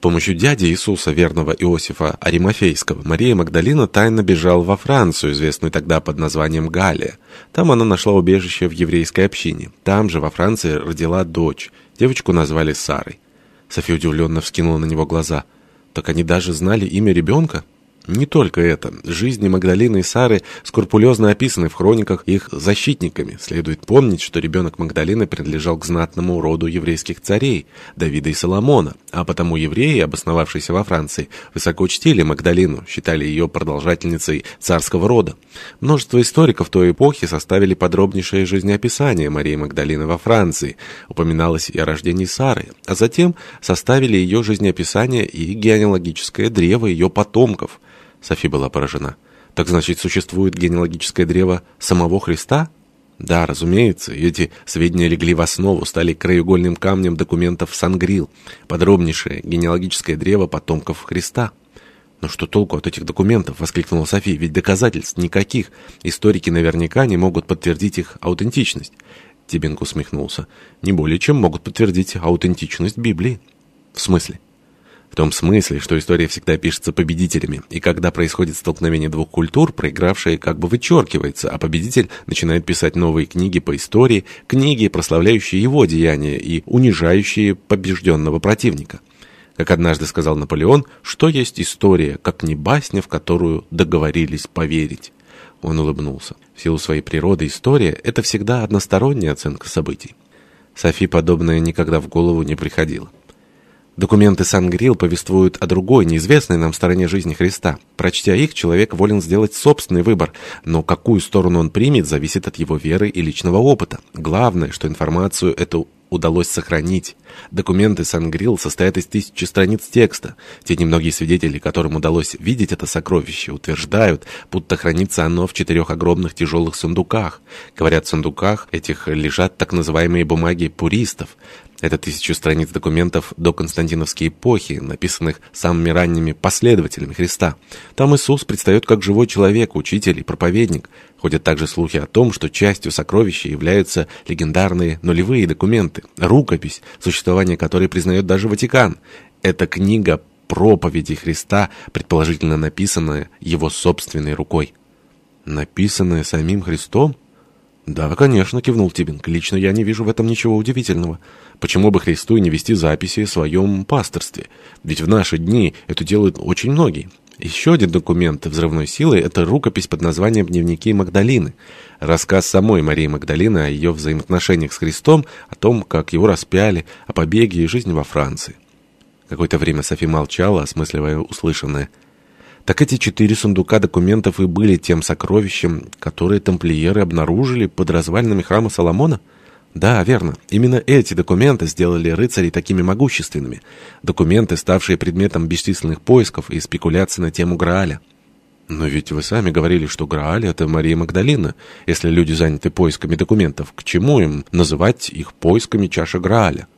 помощью дяди Иисуса, верного Иосифа Аримафейского, Мария Магдалина тайно бежала во Францию, известную тогда под названием Галия. Там она нашла убежище в еврейской общине. Там же, во Франции, родила дочь. Девочку назвали Сарой. София удивленно вскинула на него глаза. «Так они даже знали имя ребенка?» Не только это. Жизни Магдалины и Сары скрупулезно описаны в хрониках их защитниками. Следует помнить, что ребенок Магдалины принадлежал к знатному роду еврейских царей, Давида и Соломона, а потому евреи, обосновавшиеся во Франции, высоко чтили Магдалину, считали ее продолжательницей царского рода. Множество историков той эпохи составили подробнейшее жизнеописание Марии Магдалины во Франции. Упоминалось и о рождении Сары, а затем составили ее жизнеописание и генеалогическое древо ее потомков – Софи была поражена. «Так значит, существует генеалогическое древо самого Христа?» Да, разумеется, эти сведения легли в основу, стали краеугольным камнем документов Сангрил, подробнейшее генеалогическое древо потомков Христа. «Но что толку от этих документов?» — воскликнула София. «Ведь доказательств никаких. Историки наверняка не могут подтвердить их аутентичность». Тибинг усмехнулся. «Не более чем могут подтвердить аутентичность Библии». «В смысле?» В том смысле, что история всегда пишется победителями, и когда происходит столкновение двух культур, проигравшая как бы вычеркивается, а победитель начинает писать новые книги по истории, книги, прославляющие его деяния и унижающие побежденного противника. Как однажды сказал Наполеон, что есть история, как не басня, в которую договорились поверить. Он улыбнулся. В силу своей природы история — это всегда односторонняя оценка событий. Софи подобное никогда в голову не приходило. Документы Сангрил повествуют о другой, неизвестной нам стороне жизни Христа. Прочтя их, человек волен сделать собственный выбор, но какую сторону он примет, зависит от его веры и личного опыта. Главное, что информацию эту удалось сохранить. Документы Сангрил состоят из тысячи страниц текста. Те немногие свидетели, которым удалось видеть это сокровище, утверждают, будто хранится оно в четырех огромных тяжелых сундуках. Говорят, в сундуках этих лежат так называемые бумаги пуристов. Это тысячу страниц документов до Константиновской эпохи, написанных самыми ранними последователями Христа. Там Иисус предстает как живой человек, учитель и проповедник. Ходят также слухи о том, что частью сокровища являются легендарные нулевые документы, рукопись, существование которой признает даже Ватикан. Это книга проповеди Христа, предположительно написанная его собственной рукой. Написанная самим Христом? «Да, конечно», — кивнул Тибинг. «Лично я не вижу в этом ничего удивительного. Почему бы Христу не вести записи о своем пасторстве? Ведь в наши дни это делают очень многие». Еще один документ взрывной силы – это рукопись под названием «Дневники Магдалины». Рассказ самой Марии Магдалины о ее взаимоотношениях с Христом, о том, как его распяли, о побеге и жизни во Франции. Какое-то время Софи молчала, осмысливая услышанное – так эти четыре сундука документов и были тем сокровищем, которое тамплиеры обнаружили под развалинами храма Соломона? Да, верно. Именно эти документы сделали рыцарей такими могущественными. Документы, ставшие предметом бесчисленных поисков и спекуляций на тему Грааля. Но ведь вы сами говорили, что Грааль — это Мария Магдалина. Если люди заняты поисками документов, к чему им называть их поисками чаши Грааля?